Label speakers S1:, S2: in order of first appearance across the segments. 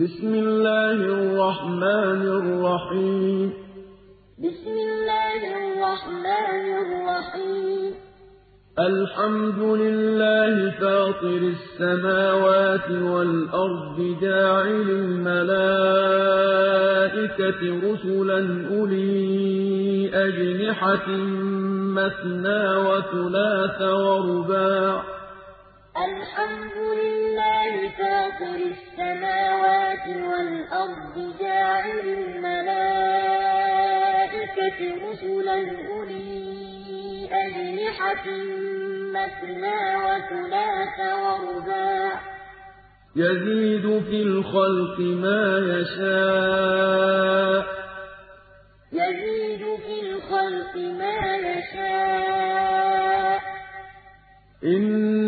S1: بسم الله الرحمن الرحيم.
S2: بسم الله الرحمن الرحيم.
S1: الحمد لله فاطر السماوات والأرض جاعل الملائكة رسلا أولي أجنحة مثنى وثلاث ورباع
S2: الحمد لله فاطر السماوات والأرض جاعل الملائكة رسلا أولي أجنحة مثنى وثلاث ورباع.
S1: يزيد في الخلق ما يشاء.
S2: يزيد في الخلق ما يشاء.
S1: إن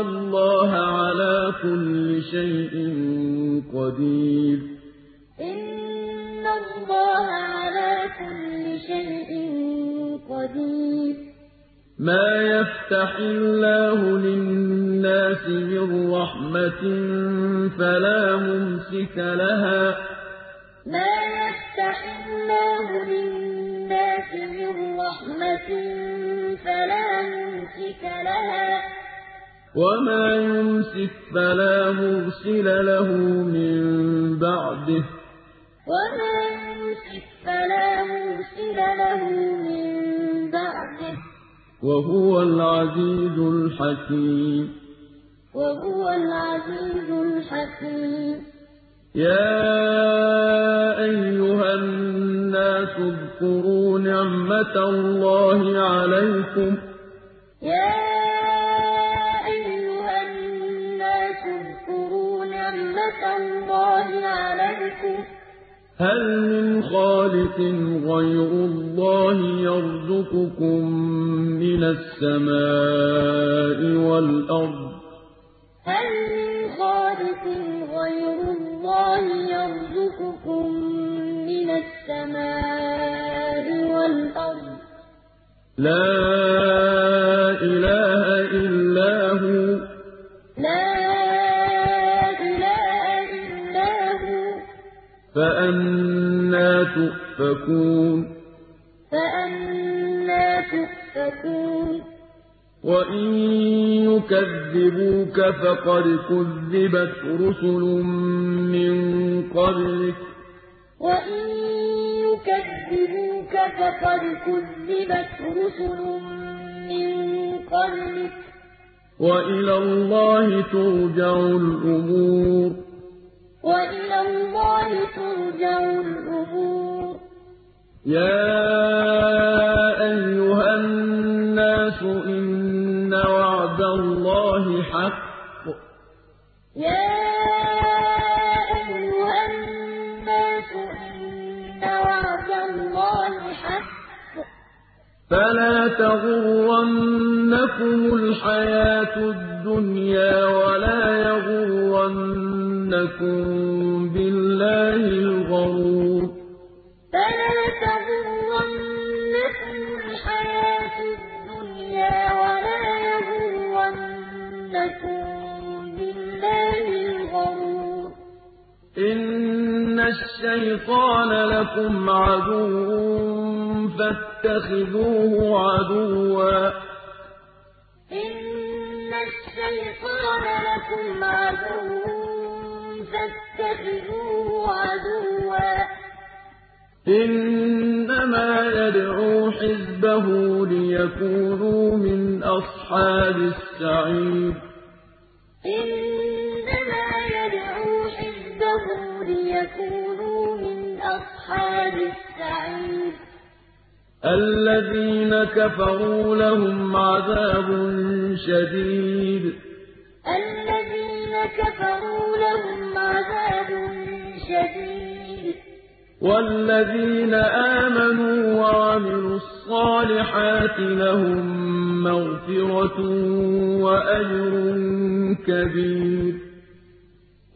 S1: الله على كل شيء قدير
S2: إن الله على كل شيء قدير
S1: ما يفتح الله للناس من رحمة فلا ممسك لها
S2: ما يفتح الله للناس من رحمة فلا ممسك لها
S1: وما يمسك فلا مرسل له من بعده
S2: وما يمسك فلا مرسل له من بعده
S1: وهو العزيز الحكيم
S2: وهو العزيز الحكيم
S1: يا أيها الناس اذكروا نعمة الله عليكم
S2: نعمة الله عليكم.
S1: هل من خالق غير الله يرزقكم من السماء والأرض؟
S2: هل من خالق غير الله يرزقكم من السماء والأرض؟
S1: لا إله فأنا تؤفكون.
S2: فأنا تؤفكون.
S1: وإن يكذبوك فقد كذبت رسل من قبلك.
S2: وإن يكذبوك فقد كذبت رسل من قبلك.
S1: وإلى الله ترجع الأمور.
S2: وإلى الله ترجع الأمور.
S1: يا أيها الناس إن وعد الله حق. فلا تغرنكم الحياة الدنيا ولا يغرنكم بالله الغرور.
S2: فلا تغرنكم الحياة الدنيا ولا يغرنكم بالله الغرور.
S1: إن الشيطان لكم عدو فاتخذوه عدوا. إنما يدعو حزبه ليكونوا من أصحاب السعير.
S2: حزبه ليكونوا من أصحاب السعير.
S1: الذين كفروا لهم عذاب شديد.
S2: الذين كفروا لهم عذاب شديد.
S1: والذين آمنوا وعملوا الصالحات لهم مغفرة وأجر كبير.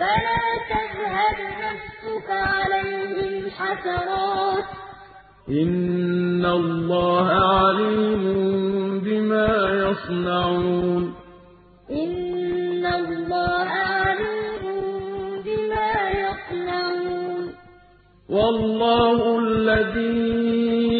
S2: فلا تذهب نفسك عليهم حسرات.
S1: إن الله عليم بما يصنعون.
S2: إن الله عليم بما يصنعون.
S1: والله الذي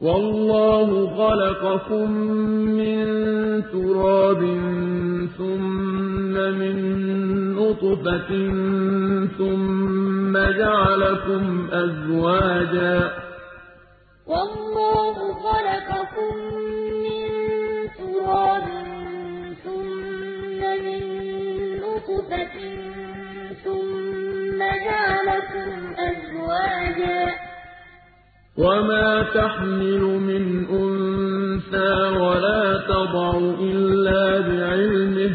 S1: والله خلقكم من تراب ثم من نطفة ثم جعلكم أزواجا.
S2: والله خلقكم من من نطفة ثم جعلكم أزواجا
S1: وما تحمل من أنثى ولا تضع إلا بعلمه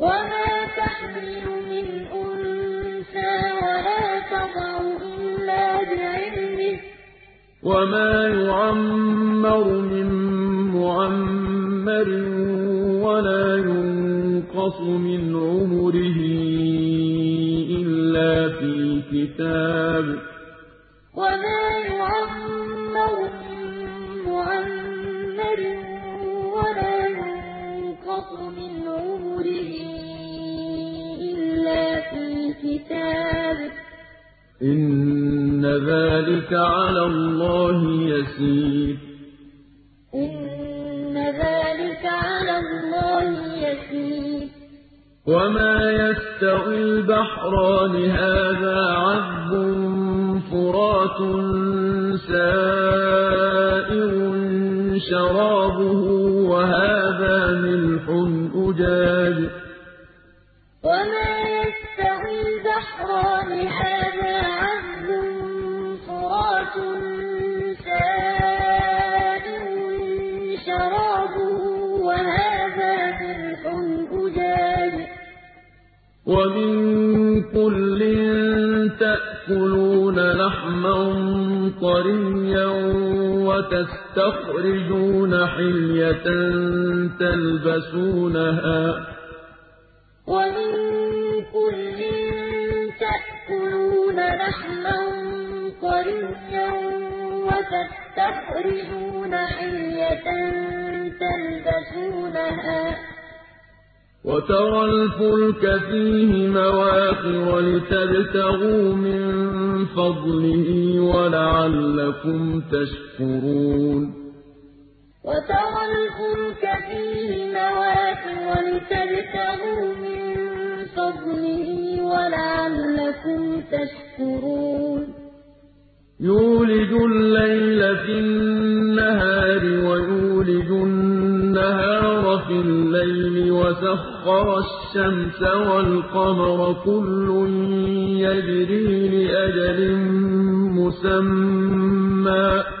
S2: وما تحمل من أنثى ولا تضع إلا بعلمه
S1: وما يعمر من معمر ولا ينقص من عمره إلا في كتاب
S2: في كتاب
S1: إن ذلك على الله يسير.
S2: إن ذلك على الله يسير.
S1: وما يستوي البحران هذا عذب فرات سائر شرابه وهذا ملح أجاج.
S2: البحران هذا عذب فرات سائر شرابه وهذا ملح أجاج
S1: ومن كل تأكلون لحما طريا وتستخرجون حلية تلبسونها.
S2: وتستخرجون حلية تَلْبَسُونَهَا ۖ
S1: وَتَرَى الْفُلْكَ فِيهِ مَوَاخِرَ لِتَبْتَغُوا مِن فَضْلِهِ وَلَعَلَّكُمْ تَشْكُرُونَ.
S2: وَتَرَى الْفُلْكَ فِيهِ مَوَاخِرَ لِتَبْتَغُوا مِن فَضْلِهِ وَلَعَلَّكُمْ تَشْكُرُونَ.
S1: يُولِجُ اللَّيْلَ فِي النَّهَارِ وَيُولِجُ النَّهَارَ فِي اللَّيْلِ وَسَخَّرَ الشَّمْسَ وَالْقَمَرَ كُلٌّ يَجْرِي لِأَجَلٍ مُّسَمًّى ۚ.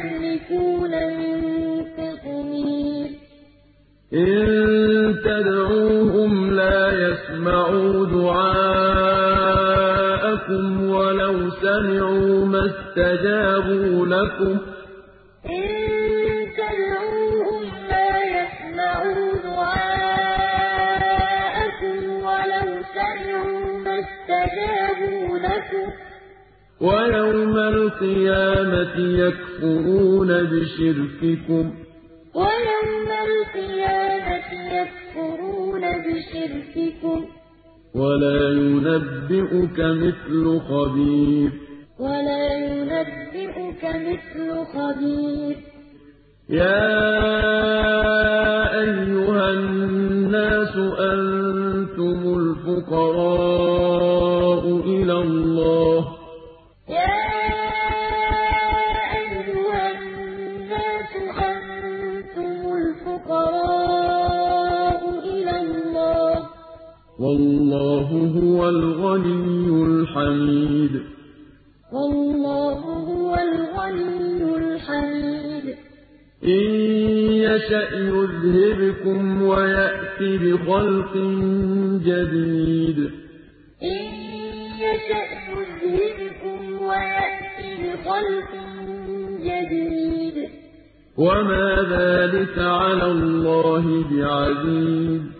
S2: يَمْلِكُونَ مِن قِطْمِيرٍ
S1: إِن تَدْعُوهُمْ لَا يَسْمَعُوا دُعَاءَكُمْ وَلَوْ سَمِعُوا مَا اسْتَجَابُوا لَكُمْ ۖ وَيَوْمَ الْقِيَامَةِ يَكْفُرُونَ بِشِرْكِكُمْ ۚ. وَلَا يُنَبِّئُكَ مِثْلُ خَبِيرٍ.
S2: وَلَا يُنَبِّئُكَ مِثْلُ خَبِيرٍ.
S1: يَا أَيُّهَا النَّاسُ أَنتُمُ الْفُقَرَاءُ إِلَى اللَّهِ ۖ. وَاللَّهُ هُوَ الْغَنِيُّ الْحَمِيدُ.
S2: وَاللَّهُ هُوَ الْغَنِيُّ الْحَمِيدُ.
S1: إِن يَشَأْ يُذْهِبْكُمْ وَيَأْتِ بِخَلْقٍ جَدِيدٍ.
S2: إِن يَشَأْ يُذْهِبْكُمْ وَيَأْتِ بِخَلْقٍ جَدِيدٍ ۚ.
S1: وَمَا ذَٰلِكَ عَلَى اللَّهِ بِعَزِيزٍ.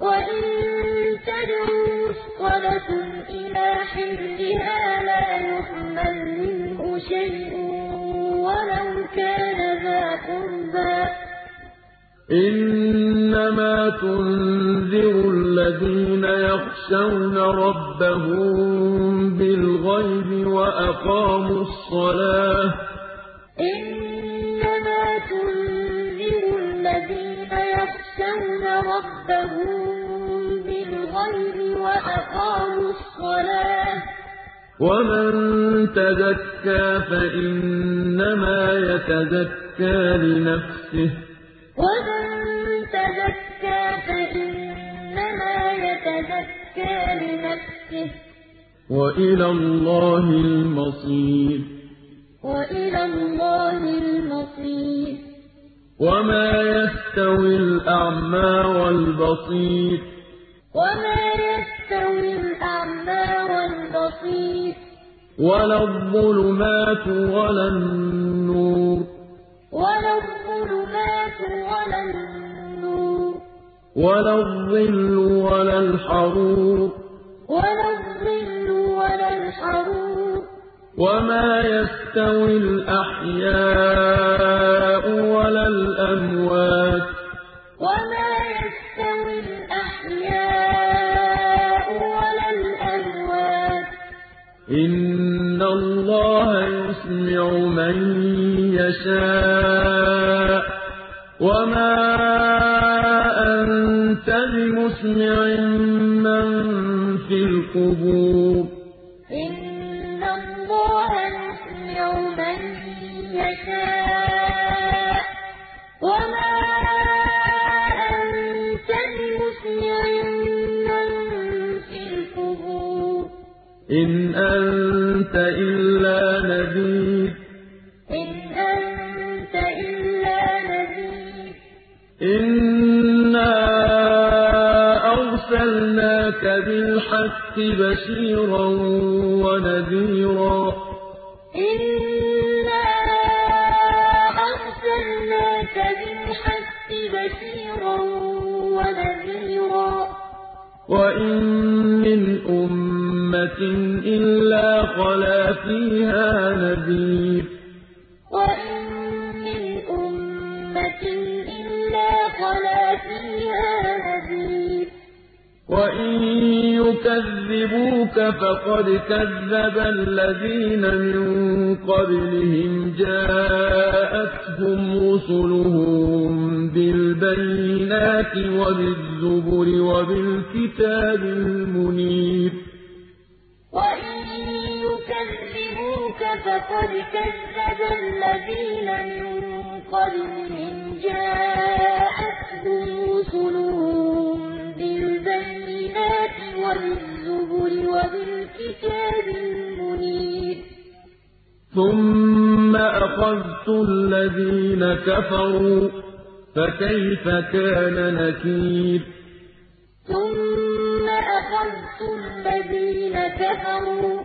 S2: وَإِن تَدْعُ مُثْقَلَةٌ إِلَىٰ حِمْلِهَا لَا يُحْمَلْ مِنْهُ شَيْءٌ وَلَوْ كَانَ ذَا قُرْبَىٰ ۗ
S1: إِنَّمَا تُنذِرُ الَّذِينَ يَخْشَوْنَ رَبَّهُم بِالْغَيْبِ وَأَقَامُوا الصَّلَاةَ ۚ
S2: يَخْشَوْنَ رَبَّهُم بِالْغَيْبِ وَأَقَامُوا الصَّلَاةَ ۚ
S1: وَمَن تَزَكَّىٰ فَإِنَّمَا يَتَزَكَّىٰ لِنَفْسِهِ ۚ
S2: وَمَن تَزَكَّىٰ فَإِنَّمَا يَتَزَكَّىٰ لِنَفْسِهِ ۚ
S1: وَإِلَى اللَّهِ الْمَصِيرُ
S2: وَإِلَى اللَّهِ الْمَصِيرُ
S1: وَمَا يَسْتَوِي الْأَعْمَىٰ وَالْبَصِيرُ
S2: وَمَا يَسْتَوِي الْأَعْمَىٰ وَالْبَصِيرُ
S1: وَلَا الظُّلُمَاتُ وَلَا النُّورُ
S2: وَلَا
S1: الظِّلُّ وَلَا الْحَرُورُ وَمَا يَسْتَوِي الْأَحْيَاءُ وَلَا الْأَمْوَاتُ ۚ إِنَّ اللَّهَ يُسْمِعُ مَن يَشَاءُ ۖ وَمَا أَنتَ بِمُسْمِعٍ
S2: إِنْ أَنتَ
S1: إِلَّا نَذِيرٌ.
S2: إِنْ أَنتَ إِلَّا نَذِيرٌ.
S1: إِنَّا أَرْسَلْنَاكَ بِالْحَقِّ بَشِيرًا وَنَذِيرًا.
S2: إِنَّا أَرْسَلْنَاكَ بِالْحَقِّ بَشِيرًا وَنَذِيرًا ۚ.
S1: وَإِن مِّنْ أُمَّةٍ إِلَّا خَلَا فِيهَا نَذِيرٌ
S2: وَإِن مِّنْ أُمَّةٍ إِلَّا خَلَا فِيهَا نَذِيرٌ ۚ
S1: وَإِن يُكَذِّبُوكَ فَقَدْ كَذَّبَ الَّذِينَ مِن قَبْلِهِمْ جَاءَتْهُمْ رُسُلُهُم بِالْبَيِّنَاتِ وَبِالزُّبُرِ وَبِالْكِتَابِ الْمُنِيرِ
S2: فَقَدْ كَذَّبَ الَّذِينَ مِن قَبْلِهِمْ جَاءَتْهُمْ رُسُلُهُم بِالْبَيِّنَاتِ وَبِالزُّبُرِ وَبِالْكِتَابِ الْمُنِيرِ
S1: ثُمَّ أَخَذْتُ الَّذِينَ كَفَرُوا ۖ فَكَيْفَ كَانَ نَكِيرِ
S2: ثُمَّ أَخَذْتُ الَّذِينَ كَفَرُوا ۖ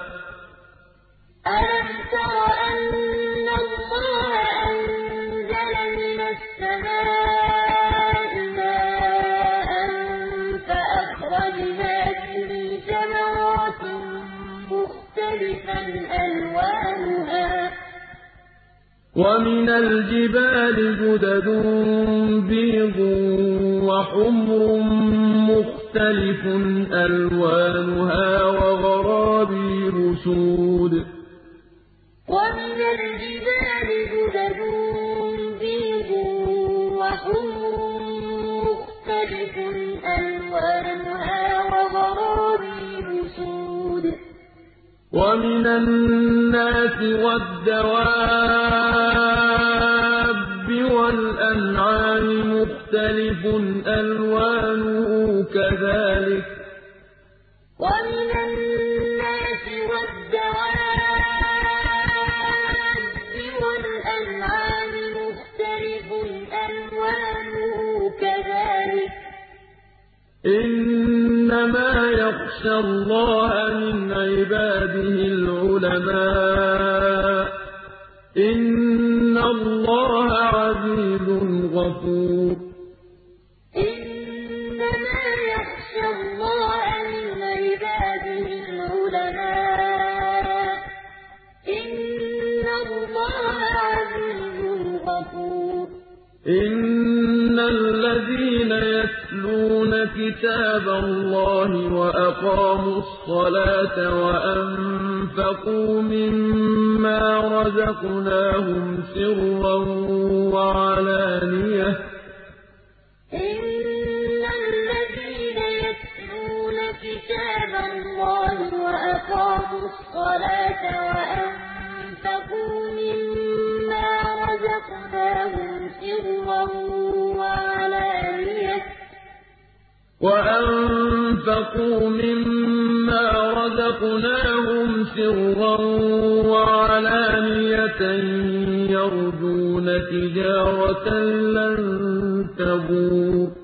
S1: وَمِنَ الْجِبَالِ جُدَدٌ بِيضٌ وَحُمْرٌ مُّخْتَلِفٌ أَلْوَانُهَا وَغَرَابِيبُ سُودٌ.
S2: وَمِنَ الْجِبَالِ جُدَدٌ بِيضٌ وَحُمْرٌ مُّخْتَلِفٌ أَلْوَانُهَا وَغَرَابِيبُ سُودٌ.
S1: وَمِنَ النَّاسِ وَالدَّوَابِّ وَالْأَنْعَامِ مُخْتَلِفٌ أَلْوَانُهُ كَذَٰلِكَ ۗ.
S2: وَمِنَ النَّاسِ وَالدَّوَابِّ وَالْأَنْعَامِ مُخْتَلِفٌ أَلْوَانُهُ كَذَٰلِكَ ۗ.
S1: إِنَّمَا يَخْشَى اللَّهَ مِنْ عِبَادِهِ الْعُلَمَاءُ ۗ. إِنَّ اللَّهَ عَزِيزٌ غَفُورٌ
S2: إِنَّمَا يَخْشَى اللَّهَ مِنْ عِبَادِهِ الْعُلَمَاءُ ۗ إِنَّ اللَّهَ عَزِيزٌ غَفُورٌ
S1: إِنَّ الَّذِينَ يَتْلُونَ كِتَابَ اللَّهِ وَأَقَامُوا الصَّلَاةَ وَأَنفَقُوا مِمَّا رَزَقْنَاهُمْ سِرًّا وَعَلَانِيَةً.
S2: إِنَّ الَّذِينَ يَتْلُونَ كِتَابَ اللَّهِ وَأَقَامُوا الصَّلَاةَ وَأَنفَقُوا مِمَّا رَزَقْنَاهُمْ سِرًّا وَعَلَانِيَةً
S1: وَأَنفَقُوا مِمَّا رَزَقْنَاهُمْ سِرًّا وَعَلَانِيَةً يَرْجُونَ تِجَارَةً لَّن تَبُورَ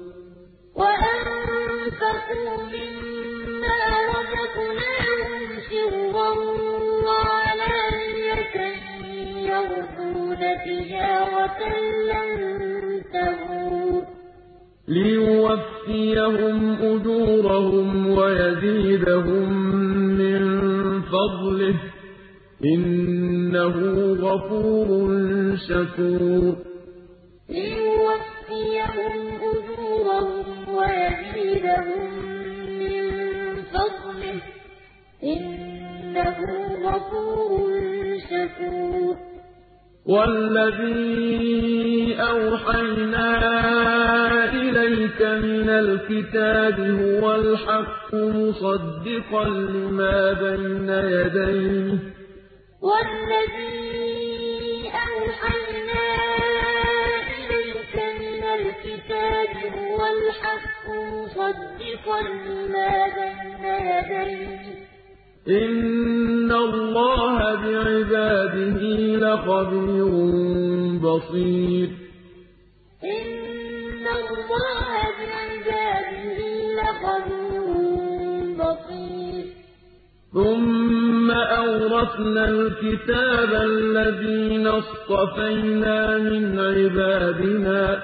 S2: يَرْجُونَ تِجَارَةً لَّن تَبُورَ
S1: لِيُوَفِّيَهُمْ ليوفيهم أجورهم ويزيدهم من فضله. إنه غفور شكور.
S2: ليوفيهم أجورهم ويزيدهم من فضله. إنه غفور شكور.
S1: وَالَّذِي أَوْحَيْنَا إِلَيْكَ مِنَ الْكِتَابِ هُوَ الْحَقُّ مُصَدِّقًا لِّمَا بَيْنَ يَدَيْهِ ۗ.
S2: وَالَّذِي أَوْحَيْنَا إِلَيْكَ مِنَ الْكِتَابِ هُوَ الْحَقُّ مُصَدِّقًا لِّمَا بَيْنَ يَدَيْهِ.
S1: إِنَّ اللَّهَ بِعِبَادِهِ لَخَبِيرٌ بَصِيرٌ
S2: إِنَّ اللَّهَ بِعِبَادِهِ لَخَبِيرٌ بَصِيرٌ
S1: ثُمَّ أَوْرَثْنَا الْكِتَابَ الَّذِينَ اصْطَفَيْنَا مِنْ عِبَادِنَا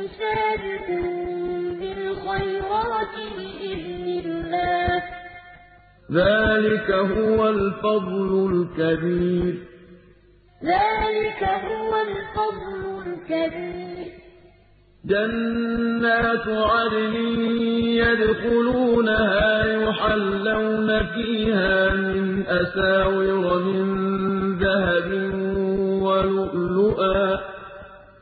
S2: مُّقْتَصِدٌ وَمِنْهُمْ سَابِقٌ بِالْخَيْرَاتِ بِإِذْنِ اللَّهِ ۚ.
S1: ذَٰلِكَ هُوَ الْفَضْلُ الْكَبِيرُ.
S2: ذَٰلِكَ هُوَ الْفَضْلُ الْكَبِيرُ.
S1: جَنَّاتُ عَدْنٍ يَدْخُلُونَهَا يُحَلَّوْنَ فِيهَا مِنْ أَسَاوِرَ مِن ذَهَبٍ وَلُؤْلُؤًا ۖ.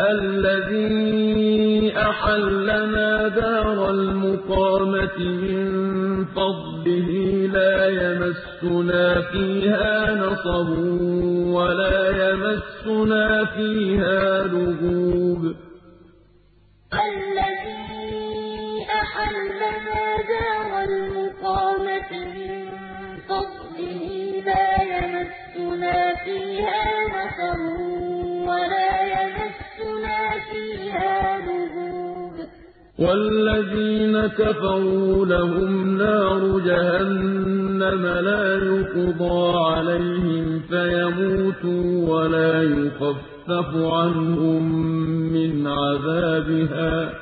S1: الَّذِي أَحَلَّنَا دَارَ الْمُقَامَةِ مِن فَضْلِهِ لَا يَمَسُّنَا فِيهَا نَصَبٌ وَلَا يَمَسُّنَا فِيهَا لُغُوبٌ.
S2: الَّذِي أَحَلَّنَا دَارَ الْمُقَامَةِ مِن فَضْلِهِ لَا يَمَسُّنَا فِيهَا نَصَبٌ وَلَا يَمَسُّنَا فِيهَا لُغُوبٌ
S1: وَالَّذِينَ كَفَرُوا لَهُمْ نَارُ جَهَنَّمَ لَا يُقْضَىٰ عَلَيْهِمْ فَيَمُوتُوا وَلَا يُخَفَّفُ عَنْهُم مِّنْ عَذَابِهَا ۚ.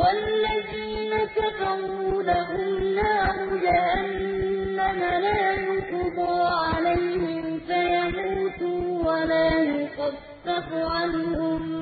S2: وَالَّذِينَ كَفَرُوا لَهُمْ نَارُ جَهَنَّمَ لَا يُقْضَىٰ عَلَيْهِمْ فَيَمُوتُوا وَلَا يُخَفَّفُ عَنْهُم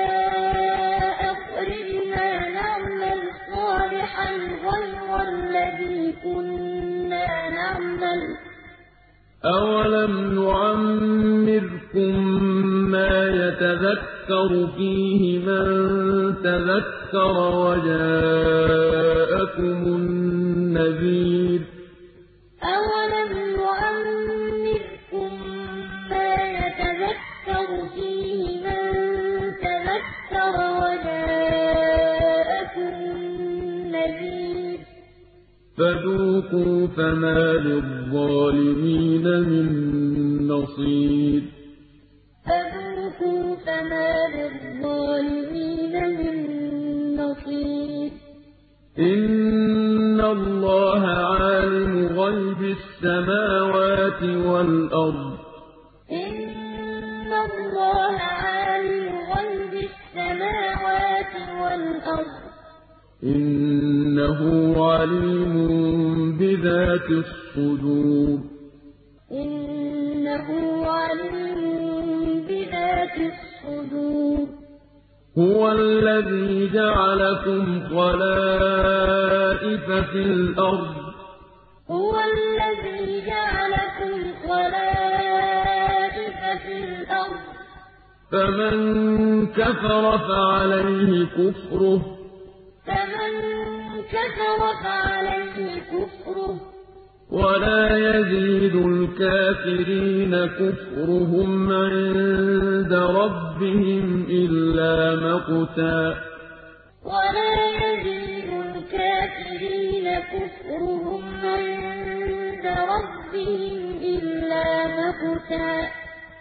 S2: كُنَّا نَعْمَلُ ۚ.
S1: أَوَلَمْ نُعَمِّرْكُم مَّا يَتَذَكَّرُ فِيهِ مَن تَذَكَّرَ وَجَاءَكُمُ النَّذِيرُ ۖ. فما فمن كفر فعليه كفره. ولا يزيد الكافرين كفرهم عند ربهم إلا مقتا.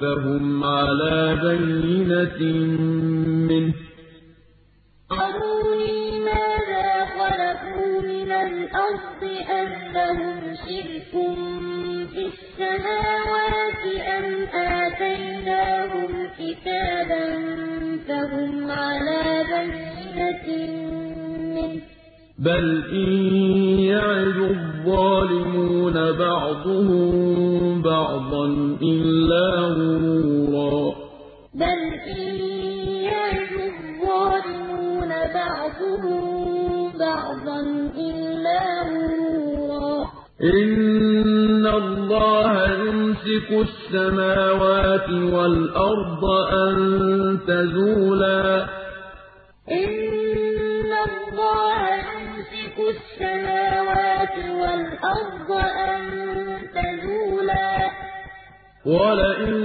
S1: فهم على بينة منه.
S2: أروني ماذا خلقوا من الأرض أم لهم شرك في السماوات أم آتيناهم كتابا فهم على بينة منه؟
S1: بل إن يعد الظالمون بعضهم بعضا إلا غرورا.
S2: بل إن يعد الظالمون بعضهم بعضا إلا غرورا.
S1: إن الله يمسك السماوات والأرض أن تزولا.
S2: إن الله يمسك السماوات والأرض أن تزولا
S1: ولئن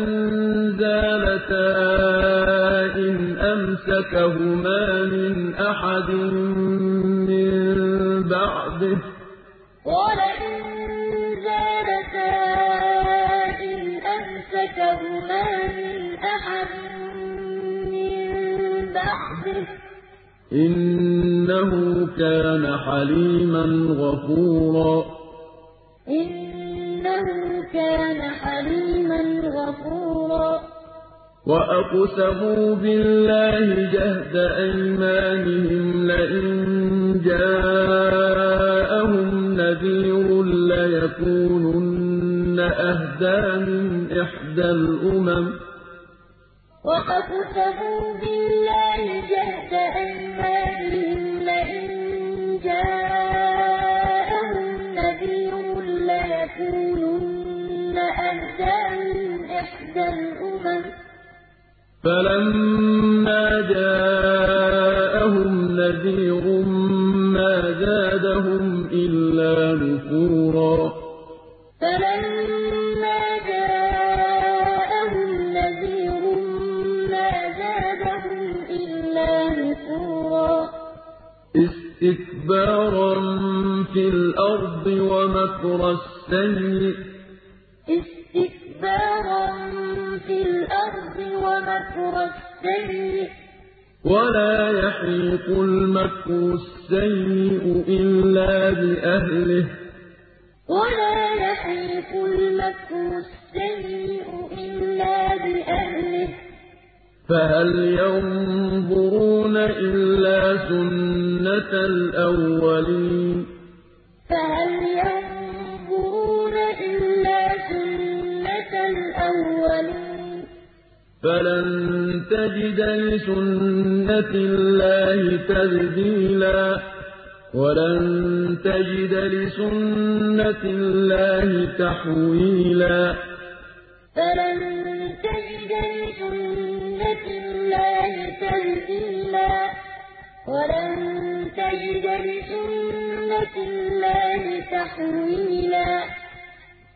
S1: زالتا إن أمسكهما من أحد من بعده
S2: ولئن زالتا إن أمسكهما من أحد من بعده
S1: إنه كان حليما غفورا.
S2: إنه كان حليما غفورا.
S1: وأقسموا بالله جهد أيمانهم لئن جاءهم نذير ليكونن أهدى من إحدى الأمم.
S2: وأقسموا بالله جهد أيمانهم لئن جاءهم من إحدى الأمم
S1: فلما جاءهم نذير ما زادهم إلا نفورا.
S2: فلما جاءهم نذير ما زادهم إلا نفورا.
S1: استكبارا في الأرض ومكر السيء.
S2: استكبارا في الأرض ومكر السيء
S1: ولا يحيق المكر السيء إلا بأهله.
S2: ولا يحيق المكر السيء إلا بأهله.
S1: فهل ينظرون إلا سنة الأولين؟ فلن تجد لسنة الله تبديلا ولن تجد لسنة الله تحويلا
S2: فلن تجد لسنة الله تبديلا ولن تجد لسنة الله تحويلا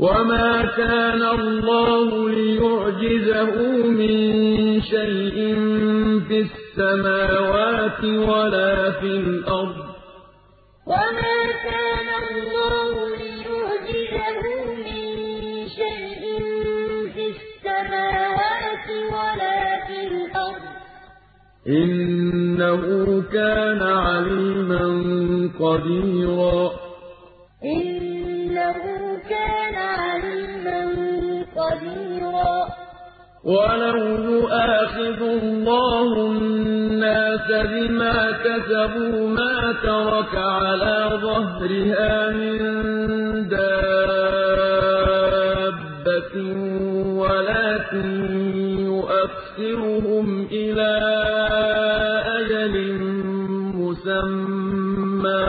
S1: وما كان الله ليعجزه من شيء في السماوات ولا في الأرض
S2: وما كان الله ليعجزه من شيء في السماوات ولا في الأرض
S1: إنه كان عليما قديرا
S2: ولو يؤاخذ الله الناس بما كسبوا ما ترك على ظهرها من دابة ولكن يؤخرهم إلى أجل مسمى